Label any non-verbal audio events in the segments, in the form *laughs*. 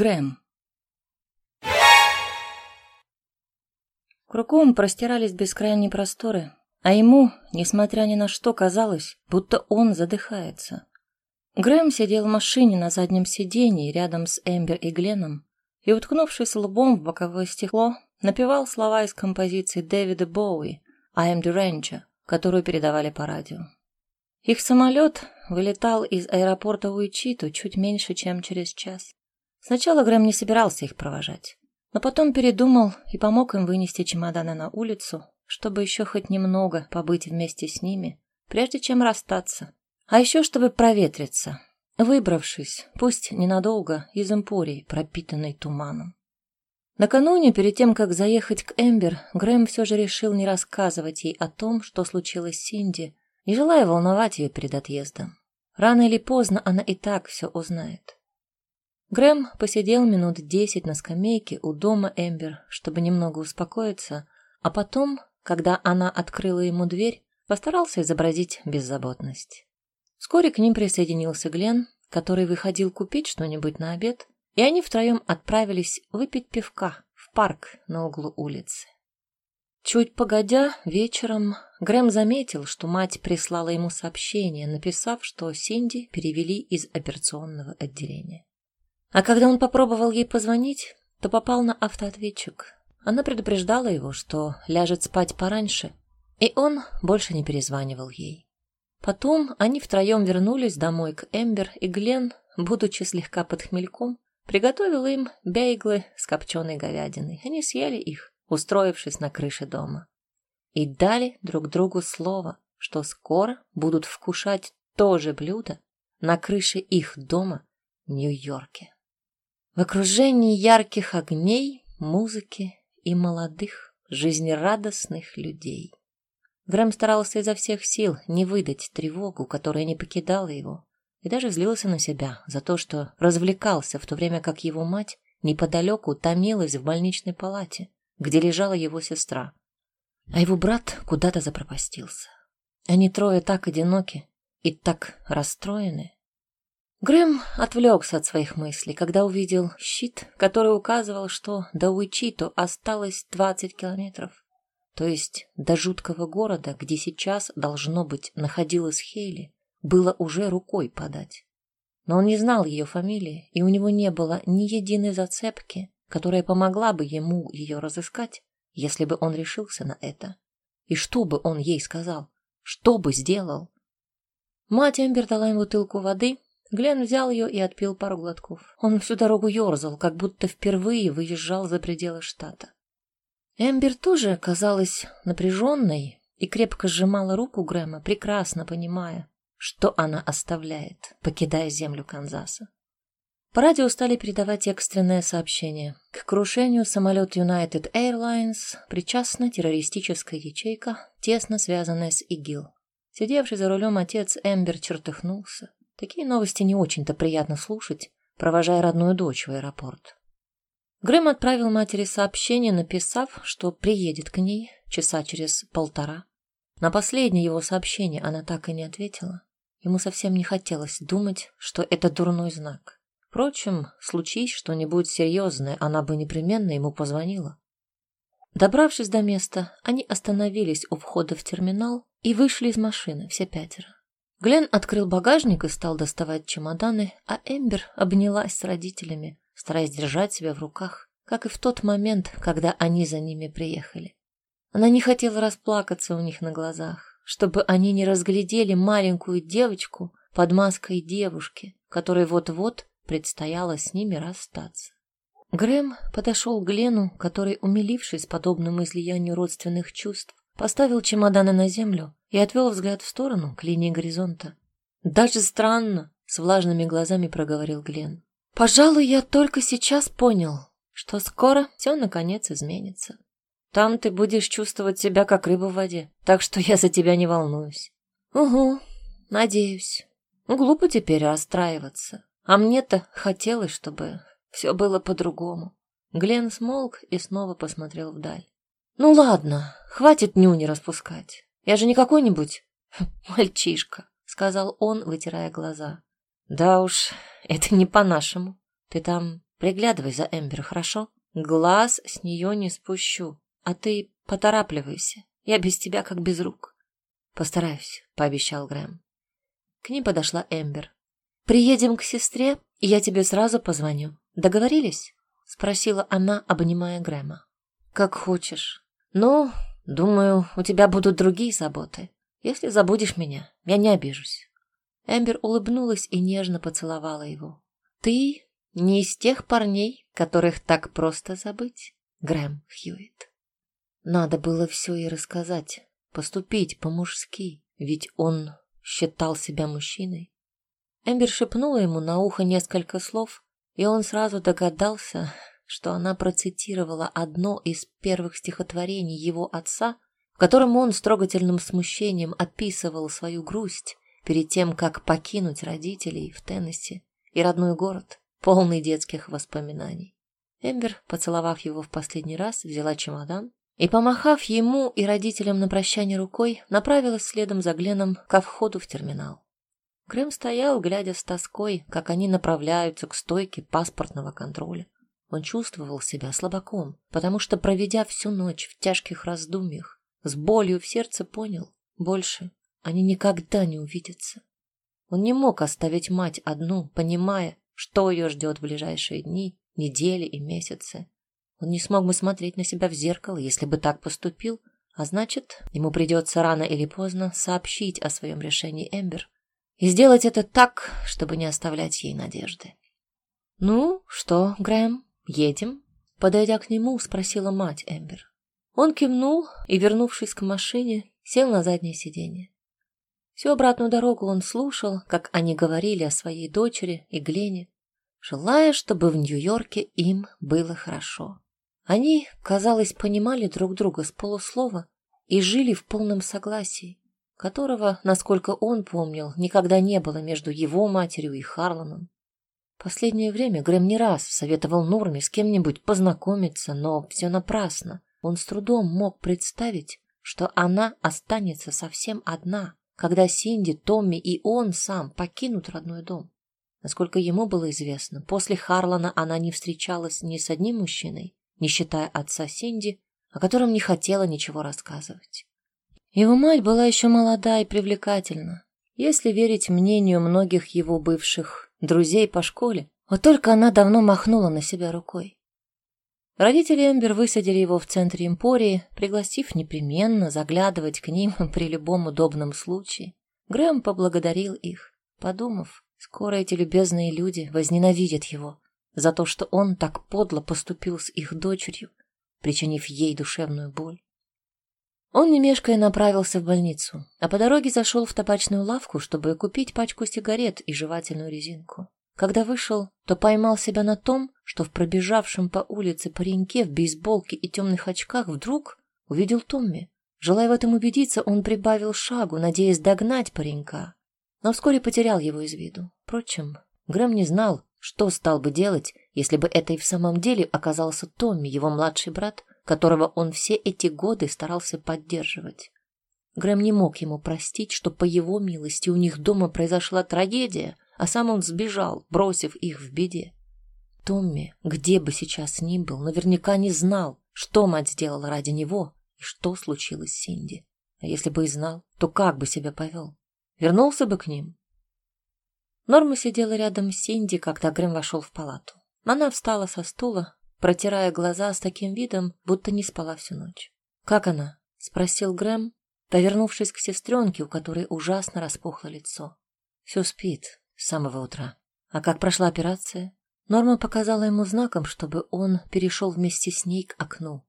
Грэм. Кругом простирались бескрайние просторы, а ему, несмотря ни на что, казалось, будто он задыхается. Грэм сидел в машине на заднем сиденье рядом с Эмбер и Гленом и, уткнувшись лбом в боковое стекло, напевал слова из композиции Дэвида Боуи «I am the Ranger», которую передавали по радио. Их самолет вылетал из аэропорта Уичиту чуть меньше, чем через час. Сначала Грэм не собирался их провожать, но потом передумал и помог им вынести чемоданы на улицу, чтобы еще хоть немного побыть вместе с ними, прежде чем расстаться. А еще чтобы проветриться, выбравшись, пусть ненадолго, из эмпории, пропитанной туманом. Накануне, перед тем, как заехать к Эмбер, Грэм все же решил не рассказывать ей о том, что случилось с Синди, не желая волновать ее перед отъездом. Рано или поздно она и так все узнает. Грэм посидел минут десять на скамейке у дома Эмбер, чтобы немного успокоиться, а потом, когда она открыла ему дверь, постарался изобразить беззаботность. Вскоре к ним присоединился Глен, который выходил купить что-нибудь на обед, и они втроем отправились выпить пивка в парк на углу улицы. Чуть погодя, вечером Грэм заметил, что мать прислала ему сообщение, написав, что Синди перевели из операционного отделения. А когда он попробовал ей позвонить, то попал на автоответчик. Она предупреждала его, что ляжет спать пораньше, и он больше не перезванивал ей. Потом они втроем вернулись домой к Эмбер, и Глен, будучи слегка под хмельком, приготовил им бейглы с копченой говядиной. Они съели их, устроившись на крыше дома. И дали друг другу слово, что скоро будут вкушать то же блюдо на крыше их дома в Нью-Йорке. В окружении ярких огней, музыки и молодых, жизнерадостных людей. Грэм старался изо всех сил не выдать тревогу, которая не покидала его, и даже злился на себя за то, что развлекался, в то время как его мать неподалеку томилась в больничной палате, где лежала его сестра. А его брат куда-то запропастился. Они трое так одиноки и так расстроены, Грэм отвлекся от своих мыслей, когда увидел щит, который указывал, что до Уичито осталось 20 километров. То есть до жуткого города, где сейчас, должно быть, находилась Хейли, было уже рукой подать. Но он не знал ее фамилии, и у него не было ни единой зацепки, которая помогла бы ему ее разыскать, если бы он решился на это. И что бы он ей сказал? Что бы сделал? Мать Эмбер дала ему бутылку воды, Глен взял ее и отпил пару глотков. Он всю дорогу ерзал, как будто впервые выезжал за пределы штата. Эмбер тоже казалась напряженной и крепко сжимала руку Грэма, прекрасно понимая, что она оставляет, покидая землю Канзаса. По радио стали передавать экстренное сообщение. К крушению самолет United Airlines причастна террористическая ячейка, тесно связанная с ИГИЛ. Сидевший за рулем отец Эмбер чертыхнулся. Такие новости не очень-то приятно слушать, провожая родную дочь в аэропорт. Грэм отправил матери сообщение, написав, что приедет к ней часа через полтора. На последнее его сообщение она так и не ответила. Ему совсем не хотелось думать, что это дурной знак. Впрочем, случись что-нибудь серьезное, она бы непременно ему позвонила. Добравшись до места, они остановились у входа в терминал и вышли из машины, все пятеро. Глен открыл багажник и стал доставать чемоданы, а Эмбер обнялась с родителями, стараясь держать себя в руках, как и в тот момент, когда они за ними приехали. Она не хотела расплакаться у них на глазах, чтобы они не разглядели маленькую девочку под маской девушки, которой вот-вот предстояло с ними расстаться. Грэм подошел к Глену, который, умилившись подобному излиянию родственных чувств, поставил чемоданы на землю и отвел взгляд в сторону, к линии горизонта. «Даже странно», — с влажными глазами проговорил Глен. «Пожалуй, я только сейчас понял, что скоро все наконец изменится. Там ты будешь чувствовать себя как рыба в воде, так что я за тебя не волнуюсь». «Угу, надеюсь. Глупо теперь расстраиваться. А мне-то хотелось, чтобы все было по-другому». Глен смолк и снова посмотрел вдаль. «Ну ладно, хватит нюни распускать. Я же не какой-нибудь *laughs* мальчишка», — сказал он, вытирая глаза. «Да уж, это не по-нашему. Ты там Приглядывай за Эмбер, хорошо? Глаз с нее не спущу. А ты поторапливайся. Я без тебя как без рук. Постараюсь, пообещал Грэм. К ним подошла Эмбер. Приедем к сестре, и я тебе сразу позвоню. Договорились? Спросила она, обнимая Грэма. Как хочешь. Ну, думаю, у тебя будут другие заботы. Если забудешь меня, я не обижусь. Эмбер улыбнулась и нежно поцеловала его. Ты не из тех парней, которых так просто забыть, Грэм Хьюитт. Надо было все и рассказать, поступить по-мужски, ведь он считал себя мужчиной. Эмбер шепнула ему на ухо несколько слов, и он сразу догадался, что она процитировала одно из первых стихотворений его отца, в котором он с трогательным смущением описывал свою грусть перед тем, как покинуть родителей в Теннесси и родной город, полный детских воспоминаний. Эмбер, поцеловав его в последний раз, взяла чемодан и, помахав ему и родителям на прощание рукой, направилась следом за Гленом ко входу в терминал. Грэм стоял, глядя с тоской, как они направляются к стойке паспортного контроля. Он чувствовал себя слабаком, потому что, проведя всю ночь в тяжких раздумьях, с болью в сердце понял, больше они никогда не увидятся. Он не мог оставить мать одну, понимая, что ее ждет в ближайшие дни, недели и месяцы. Он не смог бы смотреть на себя в зеркало, если бы так поступил, а значит, ему придется рано или поздно сообщить о своем решении Эмбер и сделать это так, чтобы не оставлять ей надежды. «Ну что, Грэм, едем?» Подойдя к нему, спросила мать Эмбер. Он кивнул и, вернувшись к машине, сел на заднее сиденье. Всю обратную дорогу он слушал, как они говорили о своей дочери и Глене, желая, чтобы в Нью-Йорке им было хорошо. Они, казалось, понимали друг друга с полуслова и жили в полном согласии, которого, насколько он помнил, никогда не было между его матерью и Харланом. Последнее время Грэм не раз советовал Норме с кем-нибудь познакомиться, но все напрасно. Он с трудом мог представить, что она останется совсем одна, когда Синди, Томми и он сам покинут родной дом. Насколько ему было известно, после Харлана она не встречалась ни с одним мужчиной, не считая отца Синди, о котором не хотела ничего рассказывать. Его мать была еще молода и привлекательна, если верить мнению многих его бывших друзей по школе. Вот только она давно махнула на себя рукой. Родители Эмбер высадили его в центре Эмпории, пригласив непременно заглядывать к ним *laughs* при любом удобном случае. Грэм поблагодарил их, подумав, скоро эти любезные люди возненавидят его за то, что он так подло поступил с их дочерью, причинив ей душевную боль. Он, не мешкая, направился в больницу, а по дороге зашел в табачную лавку, чтобы купить пачку сигарет и жевательную резинку. Когда вышел, то поймал себя на том, что в пробежавшем по улице пареньке в бейсболке и темных очках вдруг увидел Томми. Желая в этом убедиться, он прибавил шагу, надеясь догнать паренька, но вскоре потерял его из виду. Впрочем, Грэм не знал, что стал бы делать, если бы это и в самом деле оказался Томми, его младший брат, которого он все эти годы старался поддерживать. Грэм не мог ему простить, что по его милости у них дома произошла трагедия, а сам он сбежал, бросив их в беде. Томми, где бы сейчас ни был, наверняка не знал, что мать сделала ради него и что случилось с Синди. А если бы и знал, то как бы себя повел? Вернулся бы к ним? Норма сидела рядом с Синди, когда Грэм вошел в палату. Она встала со стула, протирая глаза с таким видом, будто не спала всю ночь. «Как она?» — спросил Грэм, повернувшись к сестренке, у которой ужасно распухло лицо. «Все спит, с самого утра. А как прошла операция? Норма показала ему знаком, чтобы он перешел вместе с ней к окну.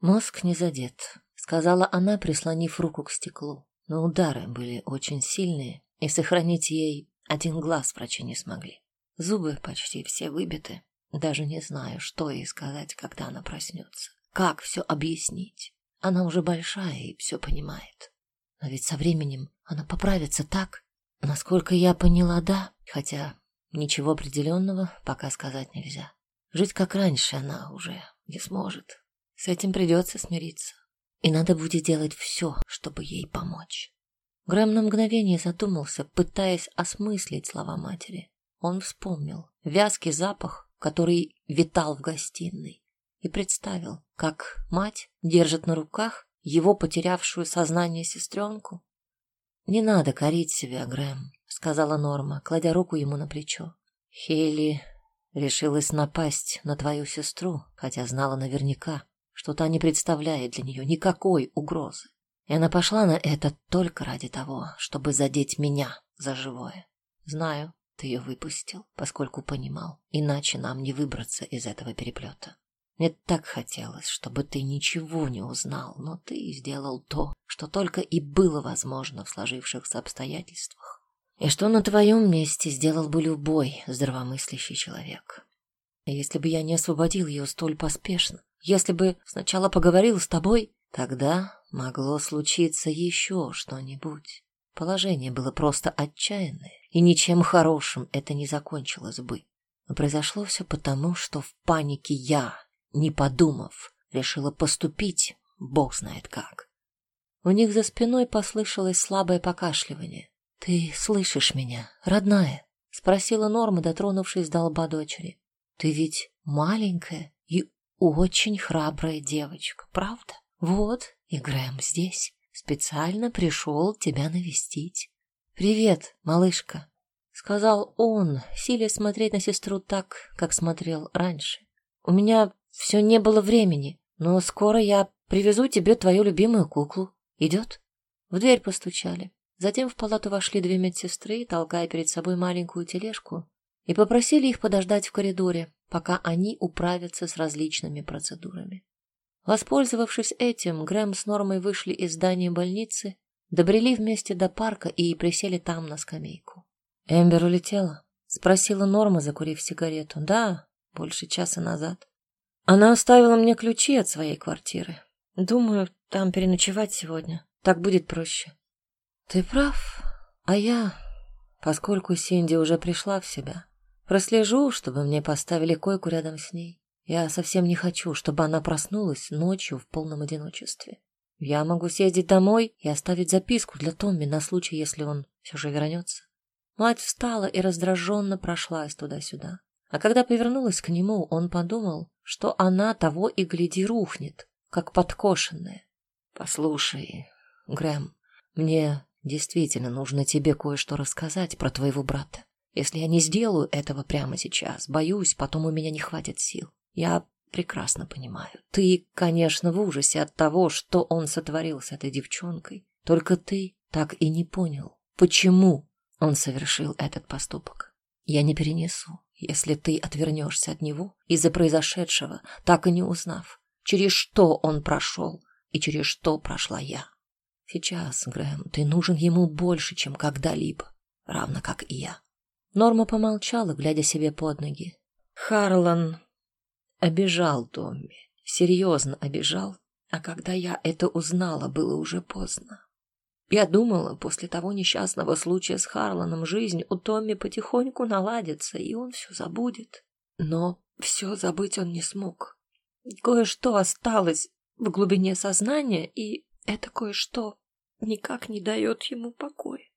Мозг не задет, сказала она, прислонив руку к стеклу. Но удары были очень сильные, и сохранить ей один глаз врачи не смогли. Зубы почти все выбиты. Даже не знаю, что ей сказать, когда она проснется. Как все объяснить? Она уже большая и все понимает. Но ведь со временем она поправится так, Насколько я поняла, да, хотя ничего определенного пока сказать нельзя. Жить как раньше она уже не сможет. С этим придется смириться. И надо будет делать все, чтобы ей помочь. Грэм на мгновение задумался, пытаясь осмыслить слова матери. Он вспомнил вязкий запах, который витал в гостиной, и представил, как мать держит на руках его потерявшую сознание сестренку. «Не надо корить себя, Грэм», — сказала Норма, кладя руку ему на плечо. «Хейли решилась напасть на твою сестру, хотя знала наверняка, что та не представляет для нее никакой угрозы. И она пошла на это только ради того, чтобы задеть меня за живое. Знаю, ты ее выпустил, поскольку понимал, иначе нам не выбраться из этого переплета. Мне так хотелось, чтобы ты ничего не узнал, но ты сделал то, что только и было возможно в сложившихся обстоятельствах. И что на твоем месте сделал бы любой здравомыслящий человек. Если бы я не освободил ее столь поспешно, если бы сначала поговорил с тобой, тогда могло случиться еще что-нибудь. Положение было просто отчаянное, и ничем хорошим это не закончилось бы. Но произошло все потому, что в панике я, не подумав, решила поступить, бог знает как. У них за спиной послышалось слабое покашливание. «Ты слышишь меня, родная?» — спросила Норма, дотронувшись до лба дочери. «Ты ведь маленькая и очень храбрая девочка, правда? Вот, и Грэм здесь специально пришел тебя навестить. «Привет, малышка», — сказал он, силя смотреть на сестру так, как смотрел раньше. «У меня все не было времени, но скоро я привезу тебе твою любимую куклу. Идет?» В дверь постучали. Затем в палату вошли две медсестры, толкая перед собой маленькую тележку, и попросили их подождать в коридоре, пока они управятся с различными процедурами. Воспользовавшись этим, Грэм с Нормой вышли из здания больницы, добрели вместе до парка и присели там на скамейку. «Эмбер улетела?» — спросила Норма, закурив сигарету. «Да, больше часа назад. Она оставила мне ключи от своей квартиры. Думаю, там переночевать сегодня. Так будет проще». «Ты прав. А я, поскольку Синди уже пришла в себя, прослежу, чтобы мне поставили койку рядом с ней. Я совсем не хочу, чтобы она проснулась ночью в полном одиночестве. Я могу съездить домой и оставить записку для Томми на случай, если он все же вернется. Мать встала и раздраженно прошлась туда-сюда. А когда повернулась к нему, он подумал, что она того и гляди рухнет, как подкошенная. «Послушай, Грэм, мне действительно нужно тебе кое-что рассказать про твоего брата. Если я не сделаю этого прямо сейчас, боюсь, потом у меня не хватит сил. Я прекрасно понимаю. Ты, конечно, в ужасе от того, что он сотворил с этой девчонкой. Только ты так и не понял, почему он совершил этот поступок. Я не перенесу, если ты отвернешься от него из-за произошедшего, так и не узнав, через что он прошел и через что прошла я. Сейчас, Грэм, ты нужен ему больше, чем когда-либо, равно как и я. Норма помолчала, глядя себе под ноги. Харлан Обижал Томми, серьезно обижал, а когда я это узнала, было уже поздно. Я думала, после того несчастного случая с Харланом жизнь у Томми потихоньку наладится, и он все забудет. Но все забыть он не смог. Кое-что осталось в глубине сознания, и это кое-что никак не дает ему покоя.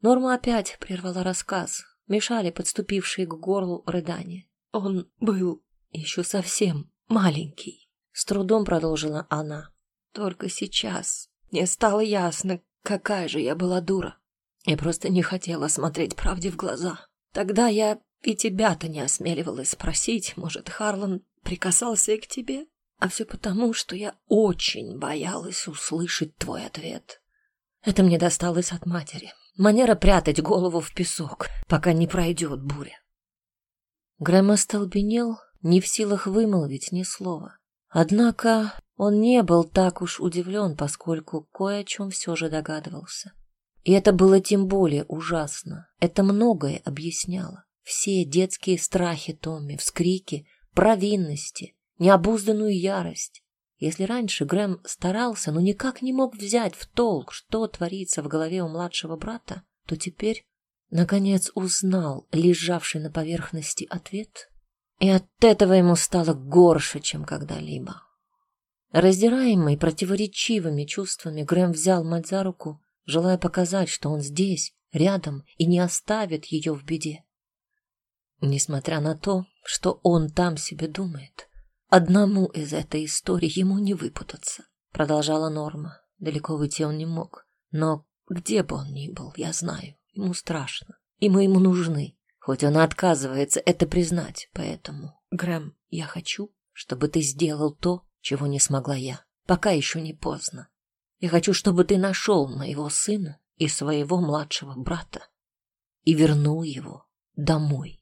Норма опять прервала рассказ, мешали подступившие к горлу рыдания. Он был еще совсем маленький. С трудом продолжила она. Только сейчас мне стало ясно, какая же я была дура. Я просто не хотела смотреть правде в глаза. Тогда я и тебя-то не осмеливалась спросить, может, Харлан прикасался и к тебе? А все потому, что я очень боялась услышать твой ответ. Это мне досталось от матери. Манера прятать голову в песок, пока не пройдет буря. Грэм остолбенел, не в силах вымолвить ни слова. Однако он не был так уж удивлен, поскольку кое о чем все же догадывался. И это было тем более ужасно. Это многое объясняло. Все детские страхи Томми, вскрики, провинности, необузданную ярость. Если раньше Грэм старался, но никак не мог взять в толк, что творится в голове у младшего брата, то теперь, наконец, узнал лежавший на поверхности ответ и от этого ему стало горше, чем когда-либо. Раздираемый противоречивыми чувствами, Грэм взял мать за руку, желая показать, что он здесь, рядом, и не оставит ее в беде. Несмотря на то, что он там себе думает. Одному из этой истории ему не выпутаться, продолжала Норма. Далеко уйти он не мог. Но где бы он ни был, я знаю, ему страшно. И мы ему нужны. Хоть он отказывается это признать. Поэтому, Грэм, я хочу, чтобы ты сделал то, чего не смогла я. Пока еще не поздно. Я хочу, чтобы ты нашел моего сына и своего младшего брата и вернул его домой.